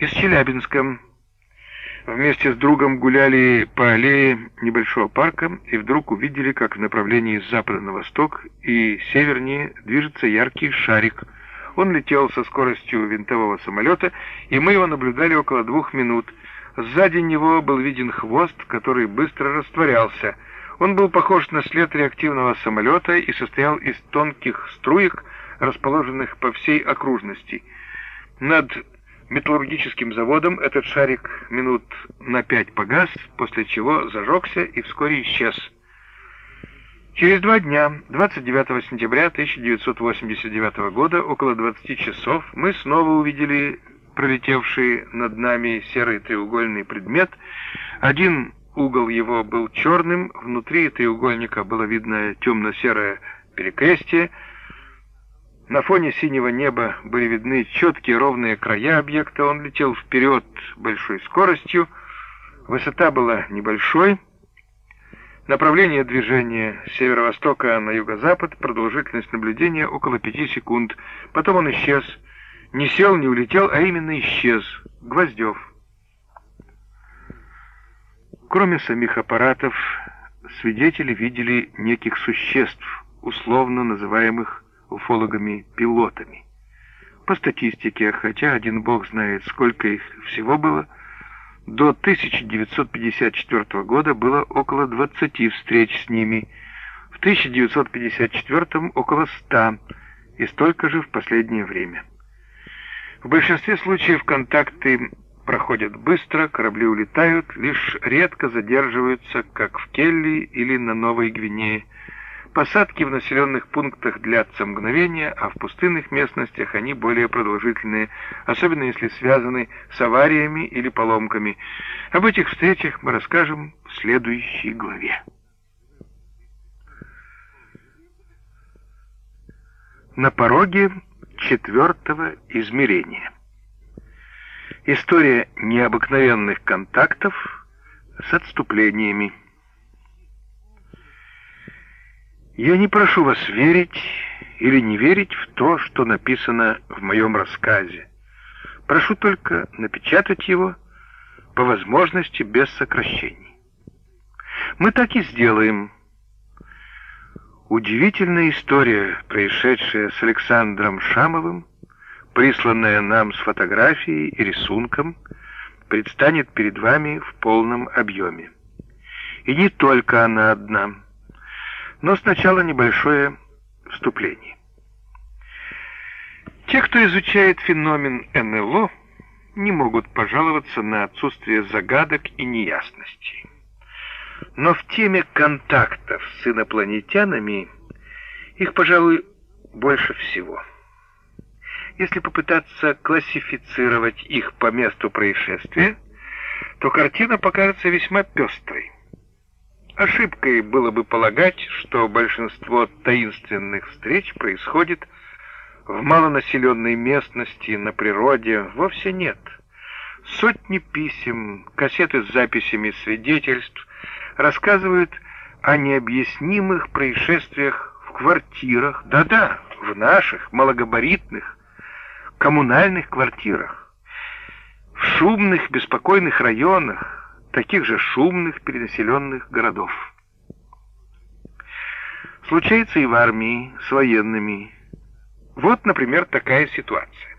Из Челябинска. Вместе с другом гуляли по аллее небольшого парка и вдруг увидели, как в направлении с запада на восток и севернее движется яркий шарик. Он летел со скоростью винтового самолета, и мы его наблюдали около двух минут. Сзади него был виден хвост, который быстро растворялся. Он был похож на след реактивного самолета и состоял из тонких струек, расположенных по всей окружности. Над металлургическим заводом этот шарик минут на пять погас, после чего зажегся и вскоре исчез. Через два дня, 29 сентября 1989 года, около 20 часов, мы снова увидели пролетевший над нами серый треугольный предмет. Один угол его был черным, внутри треугольника было видно темно-серое перекрестие, на фоне синего неба были видны четкие ровные края объекта. Он летел вперед большой скоростью. Высота была небольшой. Направление движения с северо-востока на юго-запад, продолжительность наблюдения около пяти секунд. Потом он исчез. Не сел, не улетел, а именно исчез. Гвоздев. Кроме самих аппаратов, свидетели видели неких существ, условно называемых уфологами-пилотами. По статистике, хотя один бог знает, сколько их всего было, до 1954 года было около 20 встреч с ними, в 1954 около 100 и столько же в последнее время. В большинстве случаев контакты проходят быстро, корабли улетают, лишь редко задерживаются, как в Келли или на Новой Гвинее, Посадки в населенных пунктах длятся мгновения, а в пустынных местностях они более продолжительные, особенно если связаны с авариями или поломками. Об этих встречах мы расскажем в следующей главе. На пороге четвертого измерения. История необыкновенных контактов с отступлениями. Я не прошу вас верить или не верить в то, что написано в моем рассказе. Прошу только напечатать его по возможности без сокращений. Мы так и сделаем. Удивительная история, происшедшая с Александром Шамовым, присланная нам с фотографией и рисунком, предстанет перед вами в полном объеме. И не только она одна — но сначала небольшое вступление. Те, кто изучает феномен НЛО, не могут пожаловаться на отсутствие загадок и неясностей. Но в теме контактов с инопланетянами их, пожалуй, больше всего. Если попытаться классифицировать их по месту происшествия, то картина покажется весьма пестрой. Ошибкой было бы полагать, что большинство таинственных встреч происходит в малонаселенной местности, на природе. Вовсе нет. Сотни писем, кассеты с записями свидетельств рассказывают о необъяснимых происшествиях в квартирах, да-да, в наших малогабаритных коммунальных квартирах, в шумных, беспокойных районах, таких же шумных перенаселенных городов. Случается и в армии, с военными. Вот, например, такая ситуация.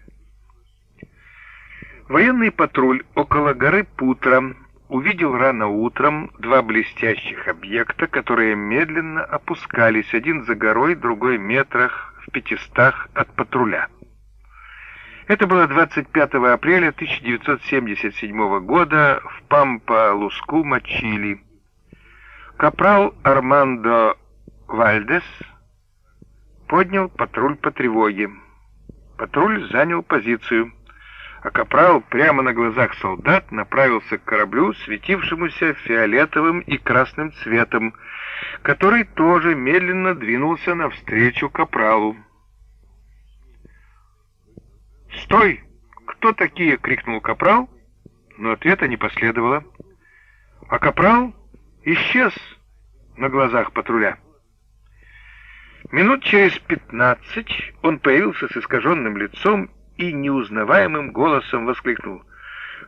Военный патруль около горы Путра увидел рано утром два блестящих объекта, которые медленно опускались один за горой, другой метрах в пятистах от патруля. Это было 25 апреля 1977 года в Пампа-Лускума, Чили. Капрал Армандо Вальдес поднял патруль по тревоге. Патруль занял позицию, а капрал прямо на глазах солдат направился к кораблю, светившемуся фиолетовым и красным цветом, который тоже медленно двинулся навстречу капралу. «Стой! Кто такие?» — крикнул Капрал, но ответа не последовало. А Капрал исчез на глазах патруля. Минут через пятнадцать он появился с искаженным лицом и неузнаваемым голосом воскликнул.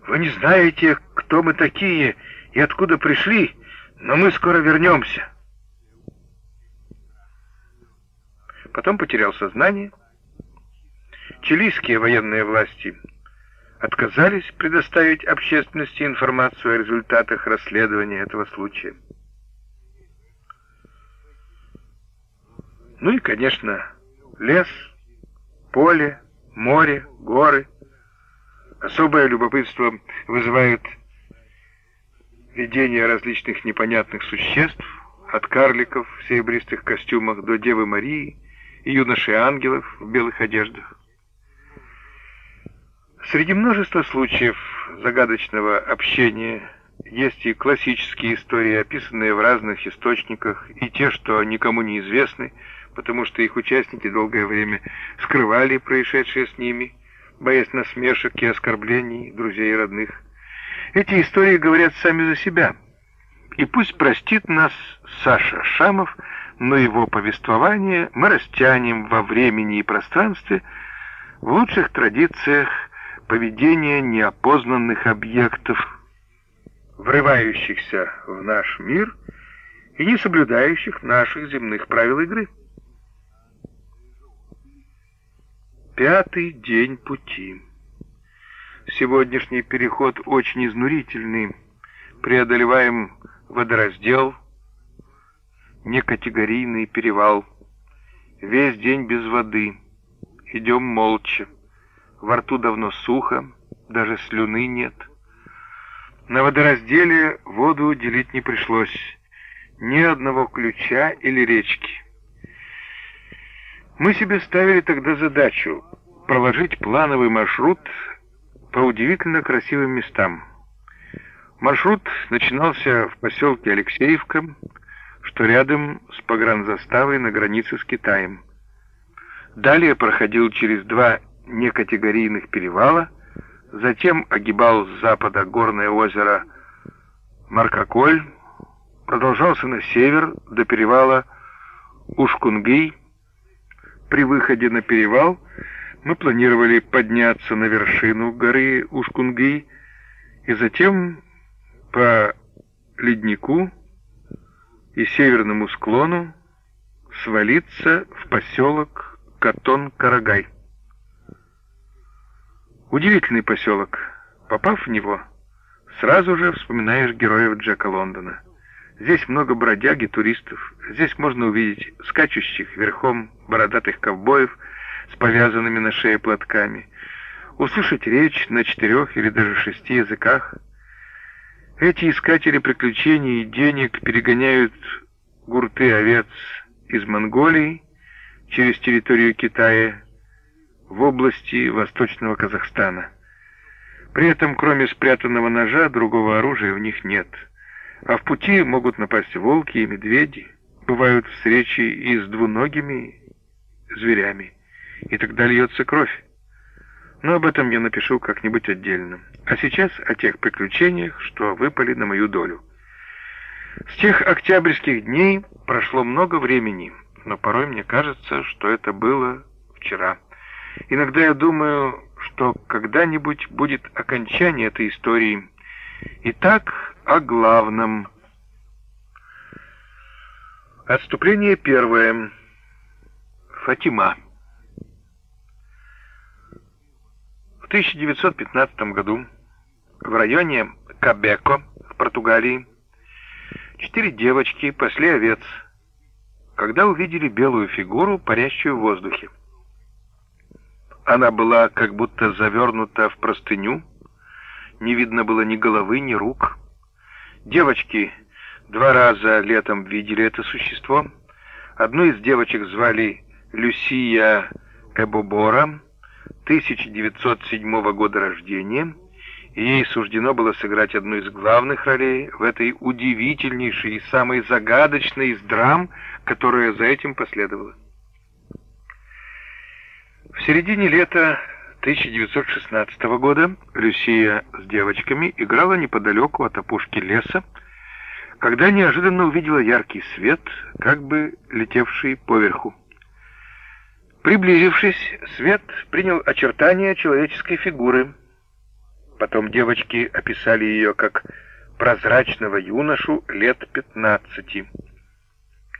Вы не знаете, кто мы такие и откуда пришли, но мы скоро вернемся. Потом потерял сознание. Чилийские военные власти отказались предоставить общественности информацию о результатах расследования этого случая. Ну и, конечно, лес, поле, море, горы. Особое любопытство вызывают видения различных непонятных существ, от карликов в серебристых костюмах до Девы Марии и юношей-ангелов в белых одеждах. Среди множества случаев загадочного общения есть и классические истории, описанные в разных источниках, и те, что никому не известны, потому что их участники долгое время скрывали происшедшее с ними, боясь насмешек и оскорблений друзей и родных. Эти истории говорят сами за себя. И пусть простит нас Саша Шамов, но его повествование мы растянем во времени и пространстве в лучших традициях поведения неопознанных объектов, врывающихся в наш мир и не соблюдающих наших земных правил игры. Пятый день пути. Сегодняшний переход очень изнурительный. Преодолеваем водораздел, некатегорийный перевал. Весь день без воды. Идем молча. Во рту давно сухо, даже слюны нет. На водоразделе воду делить не пришлось. Ни одного ключа или речки. Мы себе ставили тогда задачу проложить плановый маршрут по удивительно красивым местам. Маршрут начинался в поселке Алексеевка, что рядом с погранзаставой на границе с Китаем. Далее проходил через два некатегорийных перевала, затем огибал с запада горное озеро Маркаколь, продолжался на север до перевала Ушкунгей, при выходе на перевал мы планировали подняться на вершину горы Ушкунги и затем по леднику и северному склону свалиться в поселок Катон-Карагай. Удивительный поселок. Попав в него, сразу же вспоминаешь героев Джека Лондона. Здесь много бродяг и туристов. Здесь можно увидеть скачущих верхом бородатых ковбоев с повязанными на шее платками, услышать речь на четырех или даже шести языках. Эти искатели приключений и денег перегоняют гурты овец из Монголии через территорию Китая в области Восточного Казахстана. При этом, кроме спрятанного ножа, другого оружия у них нет – а в пути могут напасть волки и медведи. Бывают встречи и с двуногими зверями. И тогда льется кровь. Но об этом я напишу как-нибудь отдельно. А сейчас о тех приключениях, что выпали на мою долю. С тех октябрьских дней прошло много времени, но порой мне кажется, что это было вчера. Иногда я думаю, что когда-нибудь будет окончание этой истории. Итак, о главном. Отступление первое. Фатима. В 1915 году в районе Кабеко в Португалии четыре девочки пасли овец, когда увидели белую фигуру, парящую в воздухе. Она была как будто завернута в простыню, не видно было ни головы, ни рук. Девочки два раза летом видели это существо. Одну из девочек звали Люсия Эбобора, 1907 года рождения, ей суждено было сыграть одну из главных ролей в этой удивительнейшей и самой загадочной из драм, которая за этим последовала. В середине лета 1916 года Люсия с девочками играла неподалеку от опушки леса, когда неожиданно увидела яркий свет, как бы летевший поверху. Приблизившись, свет принял очертания человеческой фигуры. Потом девочки описали ее как прозрачного юношу лет пятнадцати.